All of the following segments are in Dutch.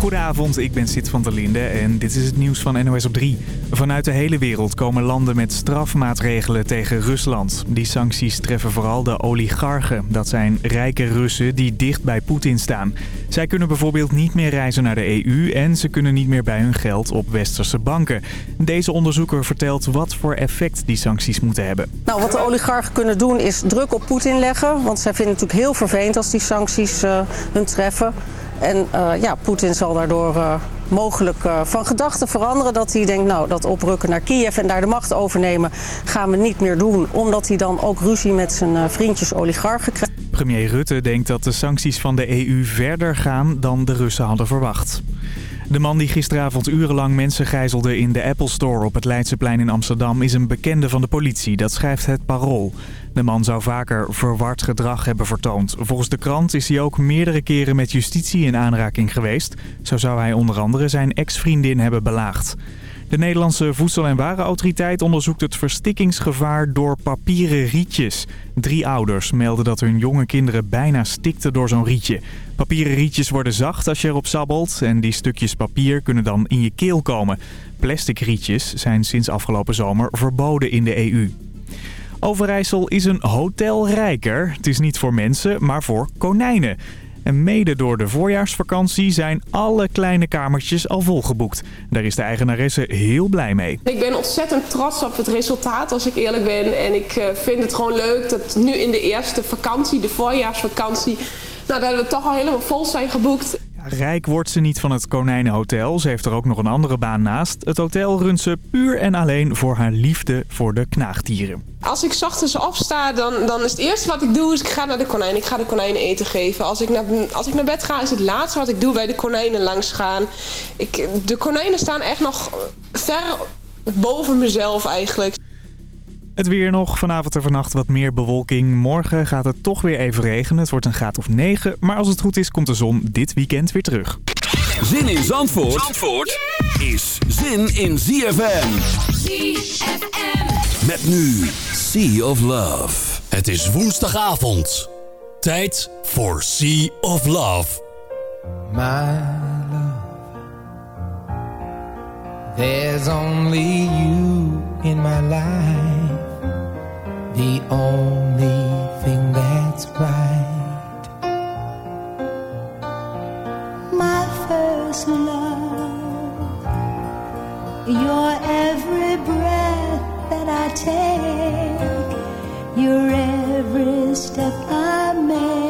Goedenavond, ik ben Sid van der Linde en dit is het nieuws van NOS op 3. Vanuit de hele wereld komen landen met strafmaatregelen tegen Rusland. Die sancties treffen vooral de oligarchen. Dat zijn rijke Russen die dicht bij Poetin staan. Zij kunnen bijvoorbeeld niet meer reizen naar de EU en ze kunnen niet meer bij hun geld op westerse banken. Deze onderzoeker vertelt wat voor effect die sancties moeten hebben. Nou, wat de oligarchen kunnen doen is druk op Poetin leggen. Want zij vinden het natuurlijk heel vervelend als die sancties uh, hun treffen. En uh, ja, Poetin zal daardoor uh, mogelijk uh, van gedachten veranderen. Dat hij denkt, nou, dat oprukken naar Kiev en daar de macht overnemen gaan we niet meer doen. Omdat hij dan ook ruzie met zijn vriendjes oligarchen krijgt. Premier Rutte denkt dat de sancties van de EU verder gaan dan de Russen hadden verwacht. De man die gisteravond urenlang mensen gijzelde in de Apple Store op het Leidseplein in Amsterdam is een bekende van de politie. Dat schrijft het Parool. De man zou vaker verward gedrag hebben vertoond. Volgens de krant is hij ook meerdere keren met justitie in aanraking geweest. Zo zou hij onder andere zijn ex-vriendin hebben belaagd. De Nederlandse Voedsel- en Warenautoriteit onderzoekt het verstikkingsgevaar door papieren rietjes. Drie ouders melden dat hun jonge kinderen bijna stikten door zo'n rietje. Papieren rietjes worden zacht als je erop sabbelt en die stukjes papier kunnen dan in je keel komen. Plastic rietjes zijn sinds afgelopen zomer verboden in de EU. Overijssel is een hotel rijker. Het is niet voor mensen, maar voor konijnen. En mede door de voorjaarsvakantie zijn alle kleine kamertjes al volgeboekt. Daar is de eigenaresse heel blij mee. Ik ben ontzettend trots op het resultaat als ik eerlijk ben. En ik eh, vind het gewoon leuk dat nu in de eerste vakantie, de voorjaarsvakantie... Nou, dat we toch al helemaal vol zijn geboekt. Rijk wordt ze niet van het Konijnenhotel. Ze heeft er ook nog een andere baan naast. Het hotel runt ze puur en alleen voor haar liefde voor de knaagdieren. Als ik ochtends opsta, dan, dan is het eerste wat ik doe, is ik ga naar de konijn. Ik ga de konijnen eten geven. Als ik, naar, als ik naar bed ga, is het laatste wat ik doe bij de konijnen langs gaan. Ik, de konijnen staan echt nog ver boven mezelf eigenlijk. Het weer nog. Vanavond en vannacht wat meer bewolking. Morgen gaat het toch weer even regenen. Het wordt een graad of 9. Maar als het goed is, komt de zon dit weekend weer terug. Zin in Zandvoort, Zandvoort is zin in ZFM. ZFM. Met nu Sea of Love. Het is woensdagavond. Tijd voor Sea of Love. My love. There's only you in my life. The only thing that's right. My first love, your every breath that I take, your every step I make.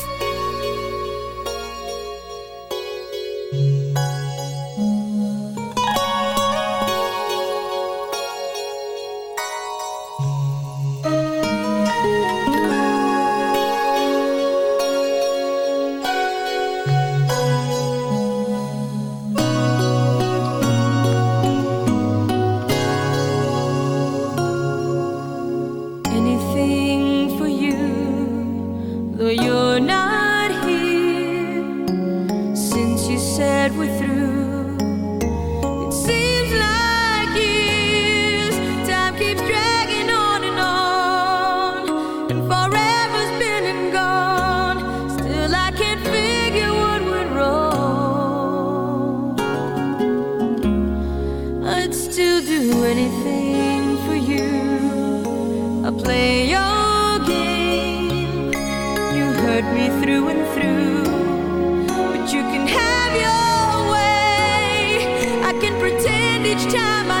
much time. I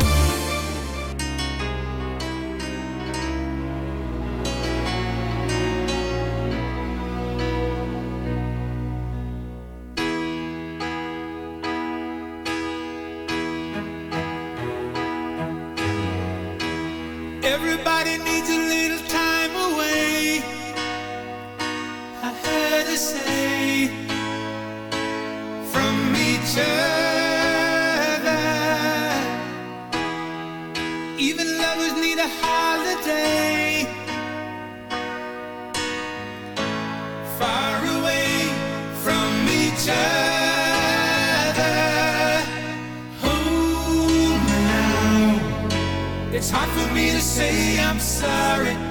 Far away from each other. Oh, now. It's hard for me to say I'm sorry.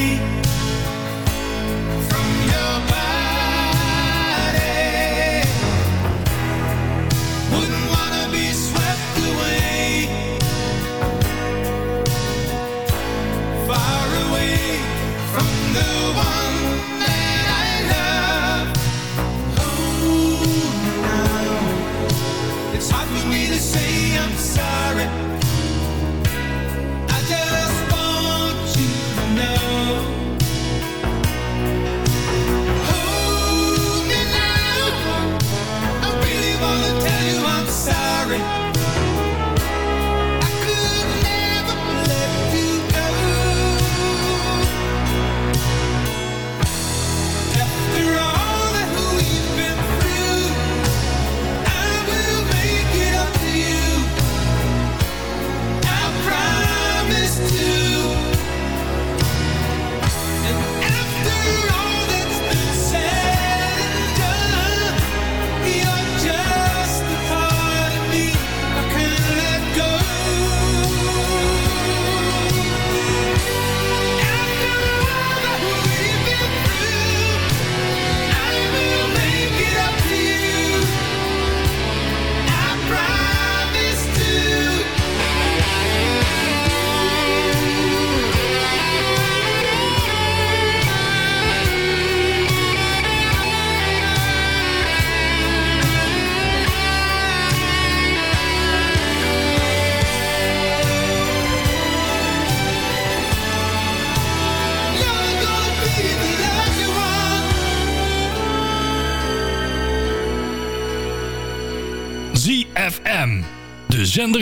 free.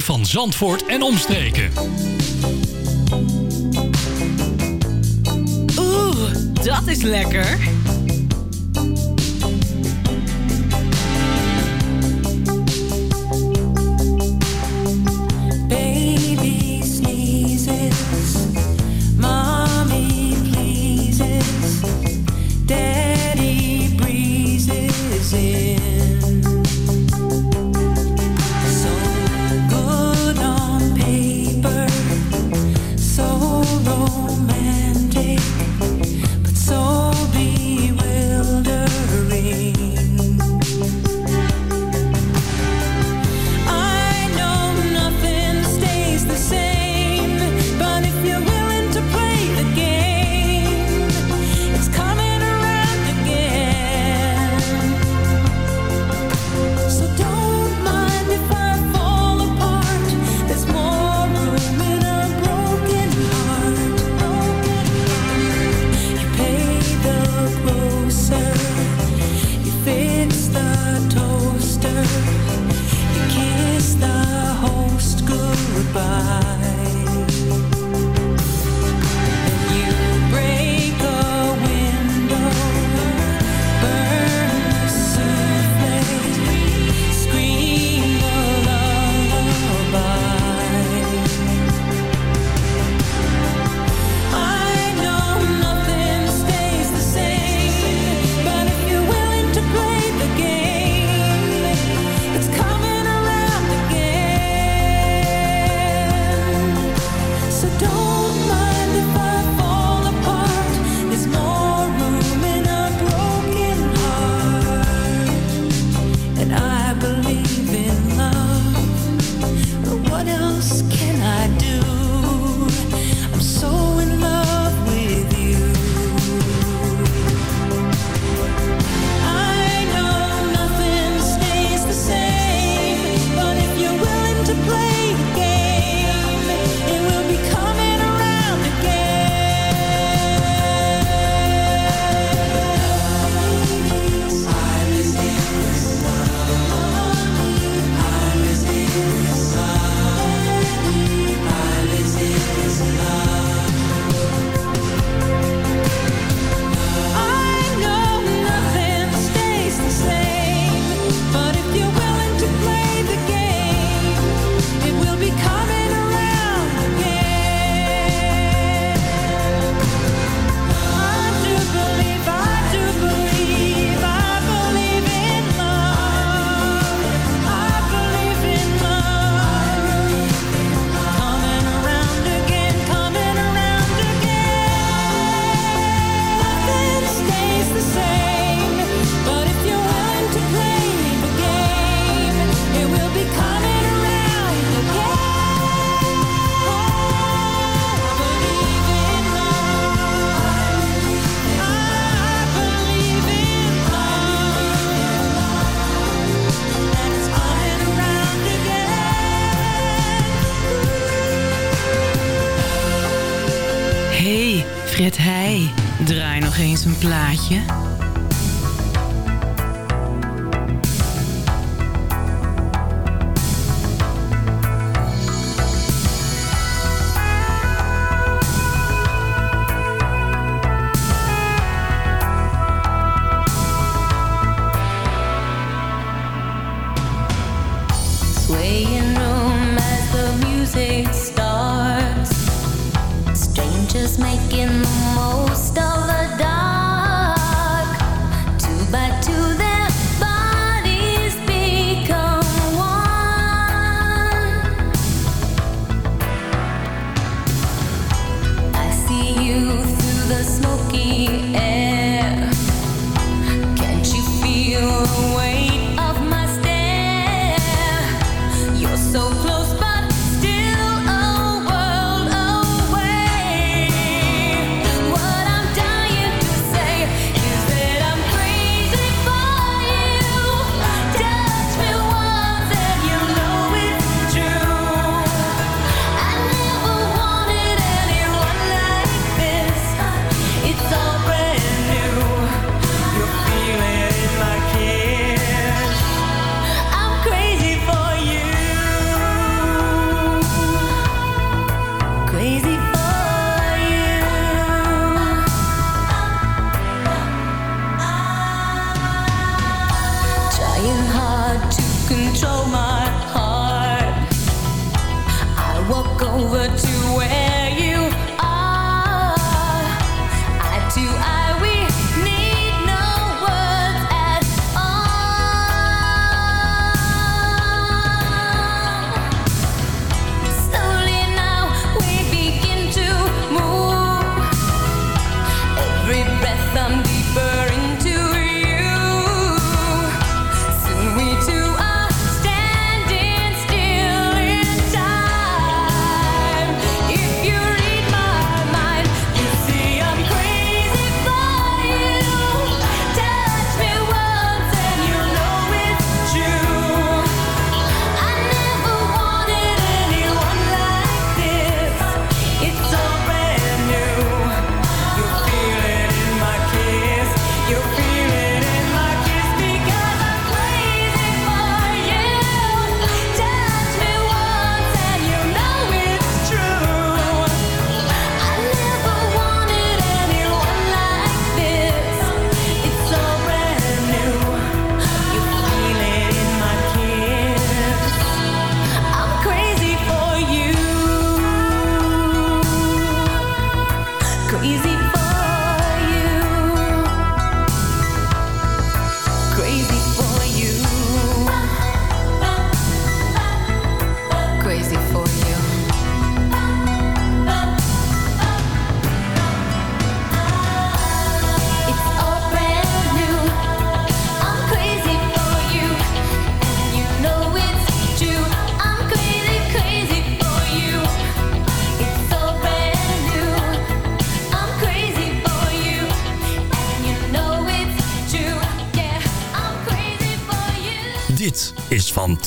Van Zandvoort en omstreken. Oeh, dat is lekker.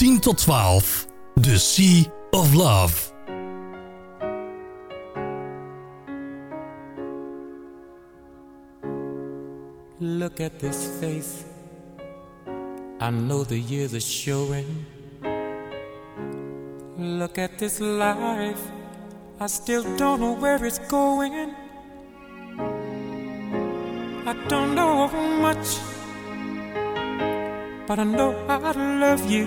10 tot 12. The Sea of Love. Look at this face. I know the years are showing. Look at this life. I still don't know where it's going. I don't know how much, but I know I love you.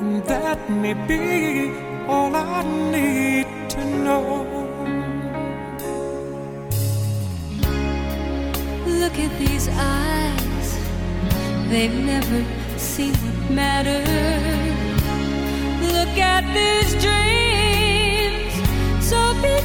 And that may be all I need to know. Look at these eyes. They've never seen what matters. Look at these dreams. So big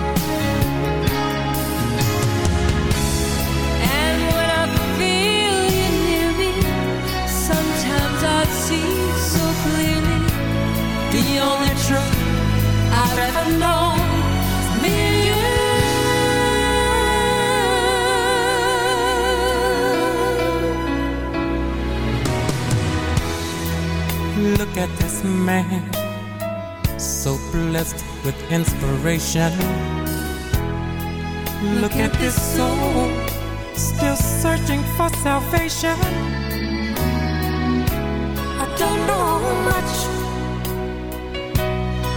see so clearly the only truth I've ever known me and you. Look at this man, so blessed with inspiration. Look at this soul, still searching for salvation.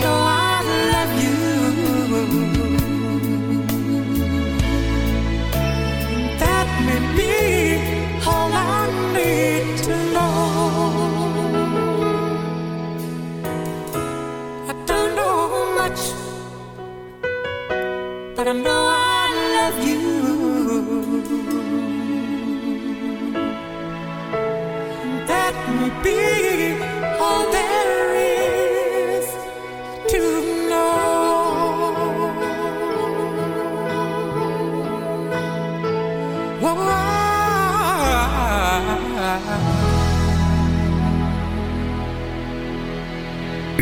I love you. That may be all I need to know. I don't know much, but I know I love you. That may be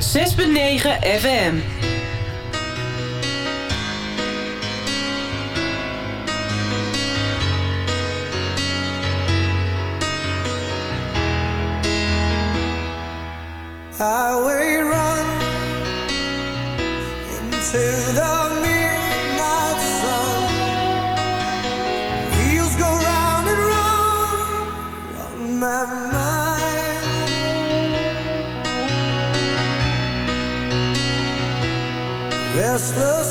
106.9 FM. Restless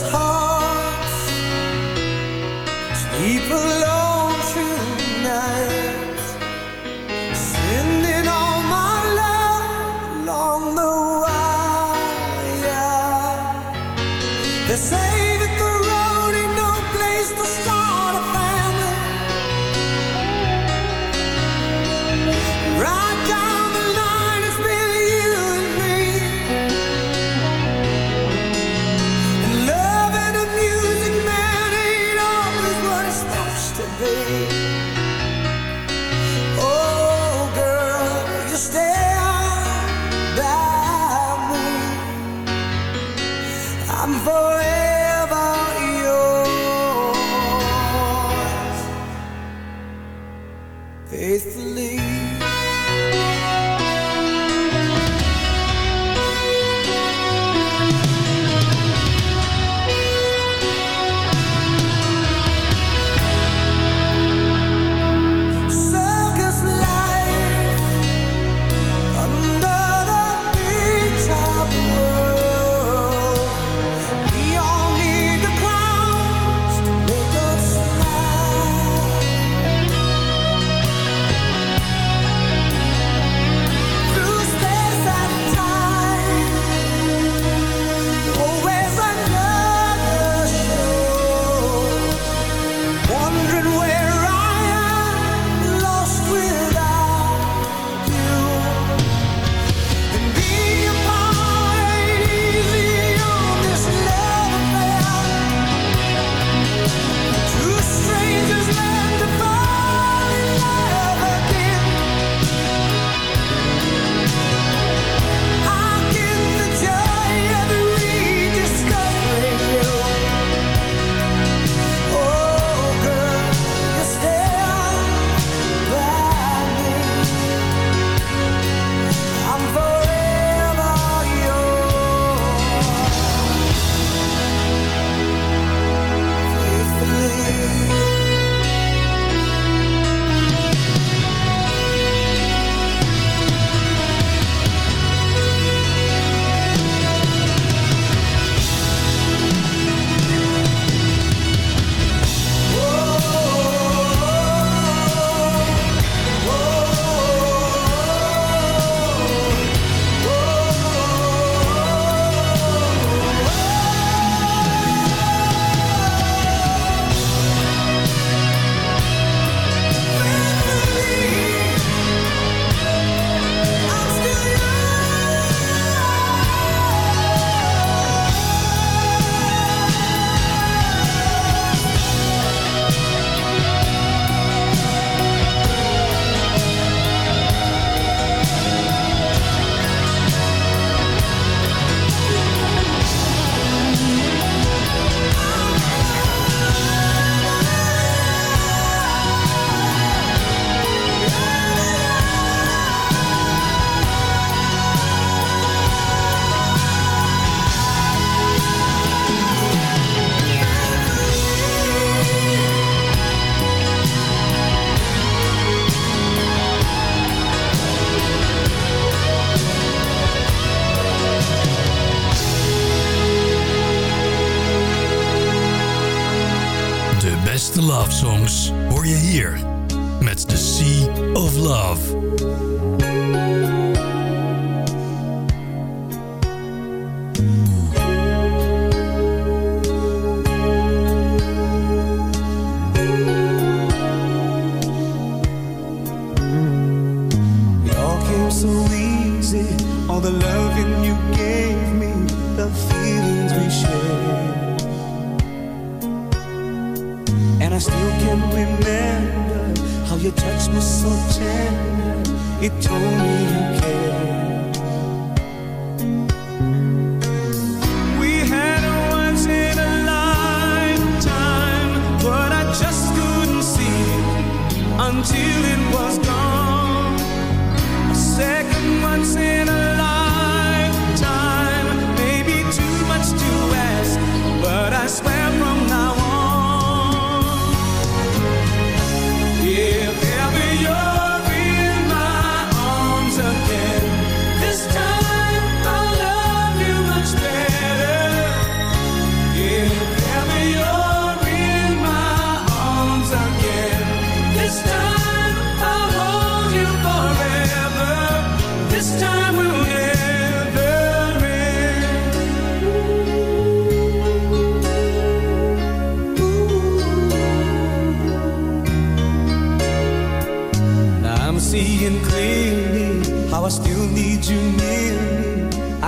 songs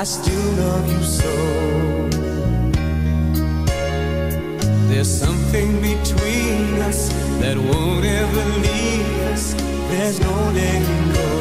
I still love you so. There's something between us That won't ever leave us. There's no letting go.